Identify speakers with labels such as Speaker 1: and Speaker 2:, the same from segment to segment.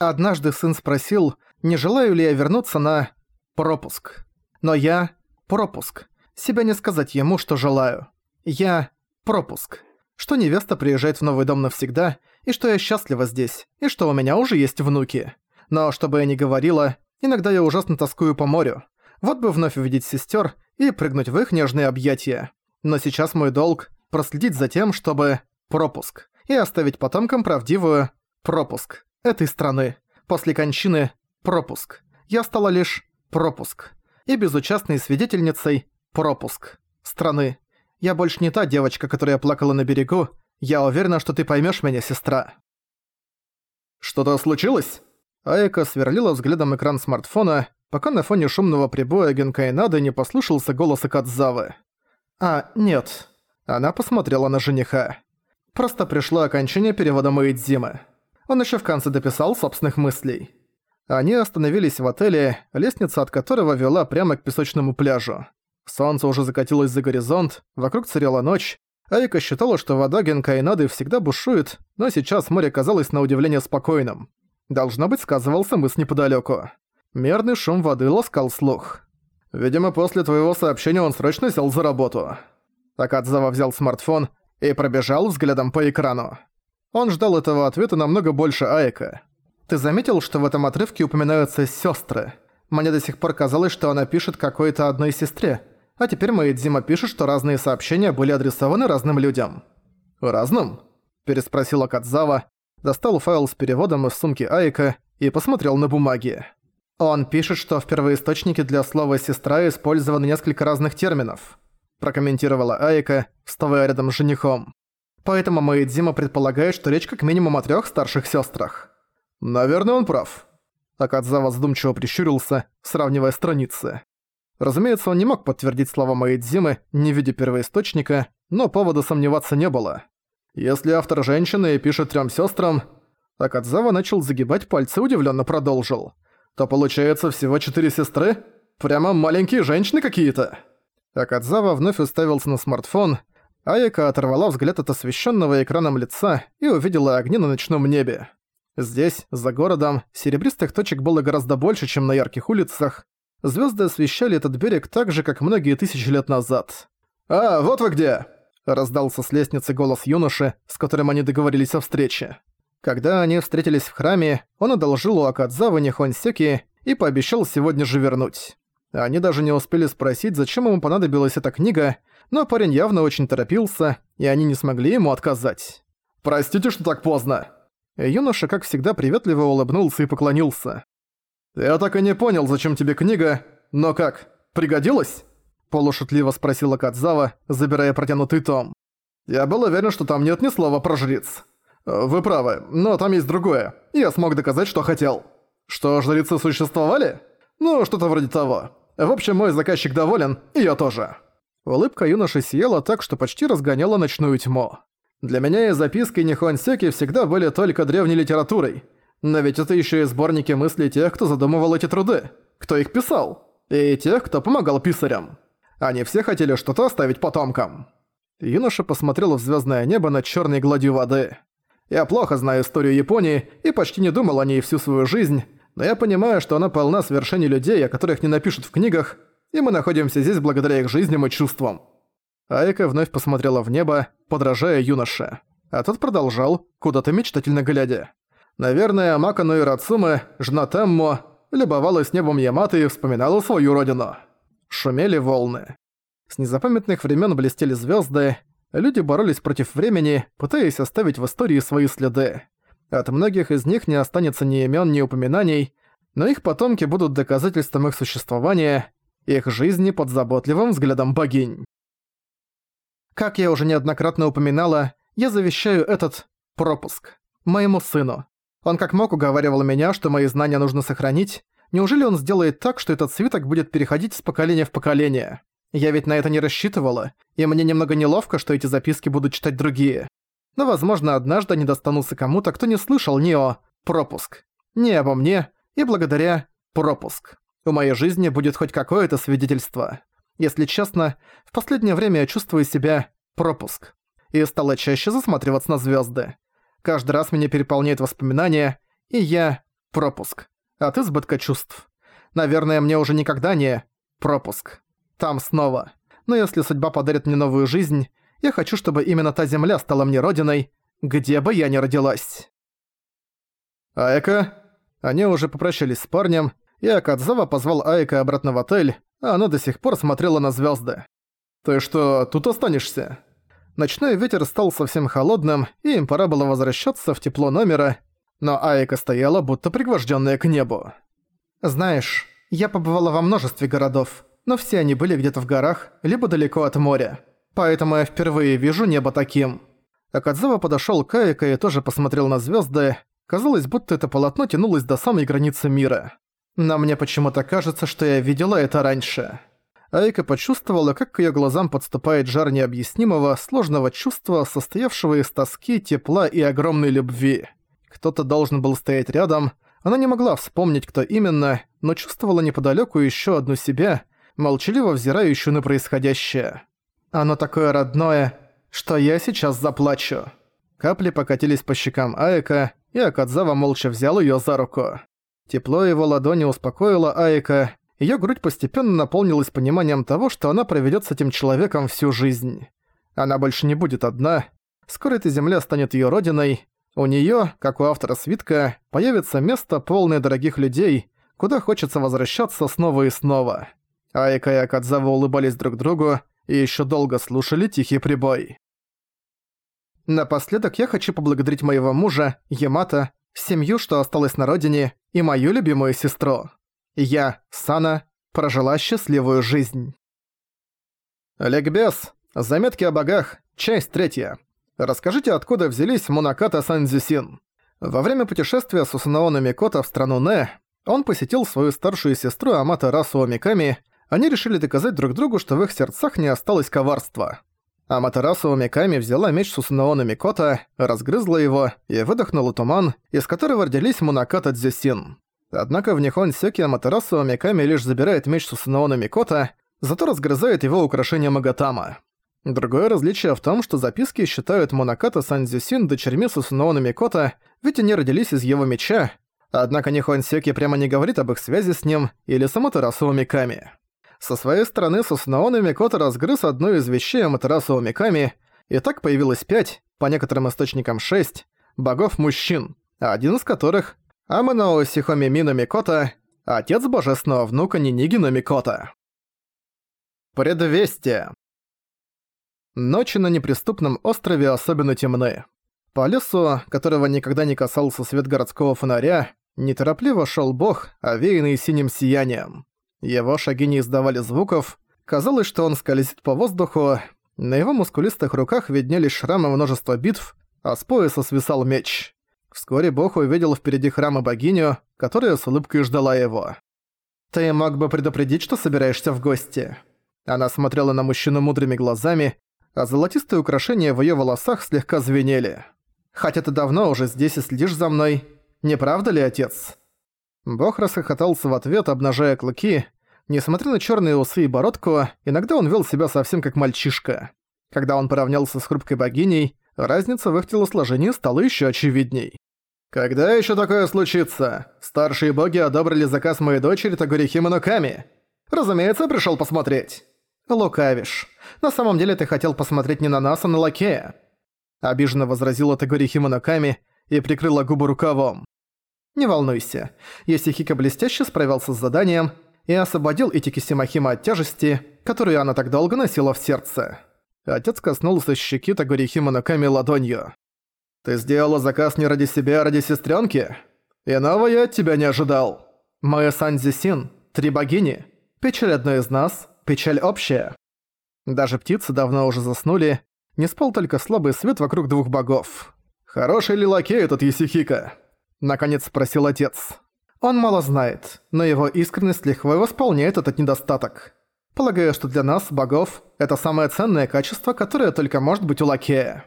Speaker 1: Однажды сын спросил, не желаю ли я вернуться на пропуск. Но я пропуск. Себя не сказать ему, что желаю. Я пропуск. Что невеста приезжает в новый дом навсегда, и что я счастлива здесь, и что у меня уже есть внуки. Но чтобы я не говорила, иногда я ужасно тоскую по морю. Вот бы вновь увидеть сестер и прыгнуть в их нежные объятия. Но сейчас мой долг – проследить за тем, чтобы пропуск, и оставить потомкам правдивую пропуск этой страны. После кончины пропуск. Я стала лишь пропуск. И безучастной свидетельницей пропуск страны. Я больше не та девочка, которая плакала на берегу. Я уверена, что ты поймешь меня, сестра.
Speaker 2: Что-то случилось?
Speaker 1: Айка сверлила взглядом экран смартфона, пока на фоне шумного прибоя Генкайнады не послышался голос Акадзавы. «А, нет». Она посмотрела на жениха. Просто пришло окончание перевода Маидзимы. Он еще в конце дописал собственных мыслей. Они остановились в отеле, лестница от которого вела прямо к песочному пляжу. Солнце уже закатилось за горизонт, вокруг царила ночь. Айка считала, что вода Генкайнады всегда бушует, но сейчас море казалось на удивление спокойным. Должно быть, сказывался мыс неподалеку. Мерный шум воды ласкал слух. «Видимо, после твоего сообщения он срочно сел за работу». Такадзава взял смартфон и пробежал взглядом по экрану. Он ждал этого ответа намного больше Айка. «Ты заметил, что в этом отрывке упоминаются сестры? Мне до сих пор казалось, что она пишет какой-то одной сестре, а теперь Маэдзима пишет, что разные сообщения были адресованы разным людям». «Разным?» – переспросила Кадзава, достал файл с переводом из сумки Айка и посмотрел на бумаги. Он пишет, что в первоисточнике для слова «сестра» использованы несколько разных терминов. Прокомментировала Айка, вставая рядом с женихом. Поэтому Маэдзима предполагает, что речь как минимум о трёх старших сёстрах. Наверное, он прав. Акадзава задумчиво прищурился, сравнивая страницы. Разумеется, он не мог подтвердить слова Маэдзимы, не видя первоисточника, но повода сомневаться не было. Если автор женщина и пишет трём сёстрам... Акадзава начал загибать пальцы, удивлённо продолжил то получается всего четыре сестры? Прямо маленькие женщины какие-то!» Акадзава вновь уставился на смартфон, Аяка оторвала взгляд от освещенного экраном лица и увидела огни на ночном небе. Здесь, за городом, серебристых точек было гораздо больше, чем на ярких улицах. Звезды освещали этот берег так же, как многие тысячи лет назад. «А, вот вы где!» – раздался с лестницы голос юноши, с которым они договорились о встрече. Когда они встретились в храме, он одолжил у Акадзавы Нихонсеки и пообещал сегодня же вернуть. Они даже не успели спросить, зачем ему понадобилась эта книга, но парень явно очень торопился, и они не смогли ему отказать. «Простите, что так поздно!» Юноша, как всегда, приветливо улыбнулся и поклонился. «Я так и не понял, зачем тебе книга, но как, пригодилась?» Полушутливо спросила Кадзава, забирая протянутый том. «Я был уверен, что там нет ни слова про жриц». «Вы правы, но там есть другое. Я смог доказать, что хотел». «Что, жрицы существовали?» «Ну, что-то вроде того. В общем, мой заказчик доволен, и я тоже». Улыбка юноши сияла так, что почти разгоняла ночную тьму. Для меня и записки Нихуансеки всегда были только древней литературой. Но ведь это еще и сборники мыслей тех, кто задумывал эти труды. Кто их писал. И тех, кто помогал писарям. Они все хотели что-то оставить потомкам. Юноша посмотрел в звездное небо над черной гладью воды. Я плохо знаю историю Японии и почти не думал о ней всю свою жизнь, но я понимаю, что она полна свершений людей, о которых не напишут в книгах, и мы находимся здесь благодаря их жизням и чувствам». Айка вновь посмотрела в небо, подражая юноше. А тот продолжал, куда-то мечтательно глядя. Наверное, Макану и Рацуме, жена Теммо, любовалась небом Яматы и вспоминала свою родину. Шумели волны. С незапамятных времен блестели звезды, Люди боролись против времени, пытаясь оставить в истории свои следы. От многих из них не останется ни имен, ни упоминаний, но их потомки будут доказательством их существования, их жизни под заботливым взглядом богинь. Как я уже неоднократно упоминала, я завещаю этот пропуск моему сыну. Он как мог уговаривал меня, что мои знания нужно сохранить. Неужели он сделает так, что этот свиток будет переходить с поколения в поколение? Я ведь на это не рассчитывала, и мне немного неловко, что эти записки будут читать другие. Но, возможно, однажды они достанутся кому-то, кто не слышал ни о «пропуск», ни обо мне, и благодаря «пропуск». У моей жизни будет хоть какое-то свидетельство. Если честно, в последнее время я чувствую себя «пропуск» и стала чаще засматриваться на звезды. Каждый раз меня переполняет воспоминания, и я Пропуск. От избытка чувств. Наверное, мне уже никогда не... Пропуск. Там снова. Но если судьба подарит мне новую жизнь, я хочу, чтобы именно та земля стала мне родиной, где бы я ни родилась. Айка. Они уже попрощались с парнем, и Акадзава позвал Айка обратно в отель, а она до сих пор смотрела на звезды. «Ты что, тут останешься?» Ночной ветер стал совсем холодным, и им пора было возвращаться в тепло номера, но Айка стояла, будто пригвожденная к небу. «Знаешь, я побывала во множестве городов, но все они были где-то в горах, либо далеко от моря. Поэтому я впервые вижу небо таким». Акадзава подошёл к Айка и тоже посмотрел на звезды. Казалось, будто это полотно тянулось до самой границы мира. Но мне почему-то кажется, что я видела это раньше. Айка почувствовала, как к её глазам подступает жар необъяснимого, сложного чувства, состоявшего из тоски, тепла и огромной любви. Кто-то должен был стоять рядом. Она не могла вспомнить, кто именно, но чувствовала неподалёку ещё одну себя, молчаливо взирающую на происходящее. Оно такое родное, что я сейчас заплачу. Капли покатились по щекам Аика, и Акадзава молча взял её за руку. Тепло его ладони успокоило Аика, её грудь постепенно наполнилась пониманием того, что она проведёт с этим человеком всю жизнь. Она больше не будет одна, скоро эта земля станет её родиной, у неё, как у автора свитка, появится место, полное дорогих людей, куда хочется возвращаться снова и снова. Аика и Акадзава улыбались друг другу, и еще долго слушали тихий прибой. Напоследок я хочу поблагодарить моего мужа, Ямата, семью, что осталась на родине, и мою любимую сестру. Я, Сана, прожила счастливую жизнь. Ликбез. Заметки о богах. Часть третья. Расскажите, откуда взялись Мунаката Санзюсин. Во время путешествия с Усанаона Микото в страну Не, он посетил свою старшую сестру Амата Расуо Миками они решили доказать друг другу, что в их сердцах не осталось коварства. А Матарасу Миками взяла меч Сусанаона Микота, разгрызла его и выдохнула туман, из которого родились Мунаката Дзюсин. Однако в Нихон Сёки Аматерасу Миками лишь забирает меч Сусанаона Микота, зато разгрызает его украшение Магатама. Другое различие в том, что записки считают Монаката Сандзюсин дочерьми Сусанаона Микота, ведь они родились из его меча, однако Нихон Сёки прямо не говорит об их связи с ним или Саматерасу Миками. Со своей стороны Сусунаон и Микото разгрыз одну из вещей Аматерасу Миками, и так появилось пять, по некоторым источникам шесть, богов-мужчин, один из которых – Аманао Сихоми Мина Микото, отец божественного внука Нинигина Микото. Предвестие. Ночи на неприступном острове особенно темны. По лесу, которого никогда не касался свет городского фонаря, неторопливо шел бог, овеянный синим сиянием. Его шаги не издавали звуков, казалось, что он скользит по воздуху, на его мускулистых руках виднелись шрамы множества битв, а с пояса свисал меч. Вскоре бог увидел впереди храма богиню, которая с улыбкой ждала его. «Ты мог бы предупредить, что собираешься в гости?» Она смотрела на мужчину мудрыми глазами, а золотистые украшения в её волосах слегка звенели. «Хотя ты давно уже здесь и следишь за мной, не правда ли, отец?» Бог расхохотался в ответ, обнажая клыки. Несмотря на черные усы и бородку, иногда он вел себя совсем как мальчишка. Когда он поравнялся с хрупкой богиней, разница в их телосложении стала еще очевидней. «Когда еще такое случится? Старшие боги одобрили заказ моей дочери Тагори Химоноками. Разумеется, пришел посмотреть». «Лукавишь. На самом деле ты хотел посмотреть не на нас, а на лакея». Обиженно возразила Тагори Химоноками и прикрыла губы рукавом. Не волнуйся, Есихика блестяще справился с заданием и освободил Итикиси Махима от тяжести, которую она так долго носила в сердце. Отец коснулся щеки Тагори Химоноками ладонью. «Ты сделала заказ не ради себя, а ради сестренки? Иного я от тебя не ожидал. Мы Санзи три богини. Печаль одной из нас, печаль общая». Даже птицы давно уже заснули, не спал только слабый свет вокруг двух богов. «Хороший ли лакей этот Есихика?» Наконец спросил отец. Он мало знает, но его искренность легко восполняет этот недостаток. Полагаю, что для нас, богов, это самое ценное качество, которое только может быть у лакея.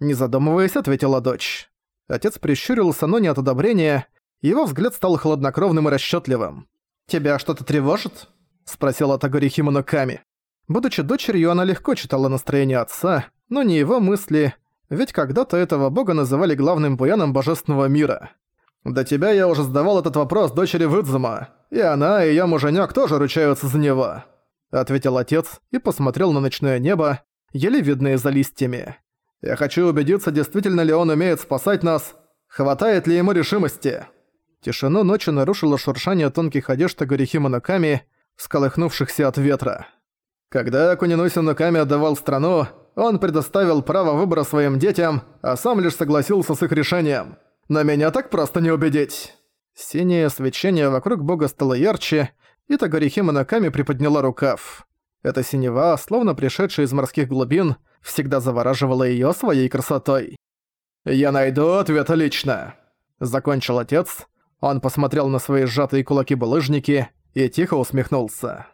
Speaker 1: Не задумываясь, ответила дочь. Отец прищурился, но не от одобрения. Его взгляд стал хладнокровным и расчетливым. «Тебя что-то тревожит?» – спросила Тагори Химоноками. Будучи дочерью, она легко читала настроение отца, но не его мысли, ведь когда-то этого бога называли главным буяном божественного мира. До тебя я уже задавал этот вопрос дочери Выдзума, и она и её муженёк тоже ручаются за него», — ответил отец и посмотрел на ночное небо, еле видное за листьями. «Я хочу убедиться, действительно ли он умеет спасать нас, хватает ли ему решимости». Тишину ночи нарушило шуршание тонких одежд Горихима Наками, сколыхнувшихся от ветра. Когда Кунинуси Наками отдавал страну, он предоставил право выбора своим детям, а сам лишь согласился с их решением. Но меня так просто не убедить. Синее свечение вокруг бога стало ярче, и Тагорихима Наками приподняла рукав. Эта синева, словно пришедшая из морских глубин, всегда завораживала её своей красотой. «Я найду ответ лично», — закончил отец. Он посмотрел на свои сжатые кулаки-булыжники и тихо усмехнулся.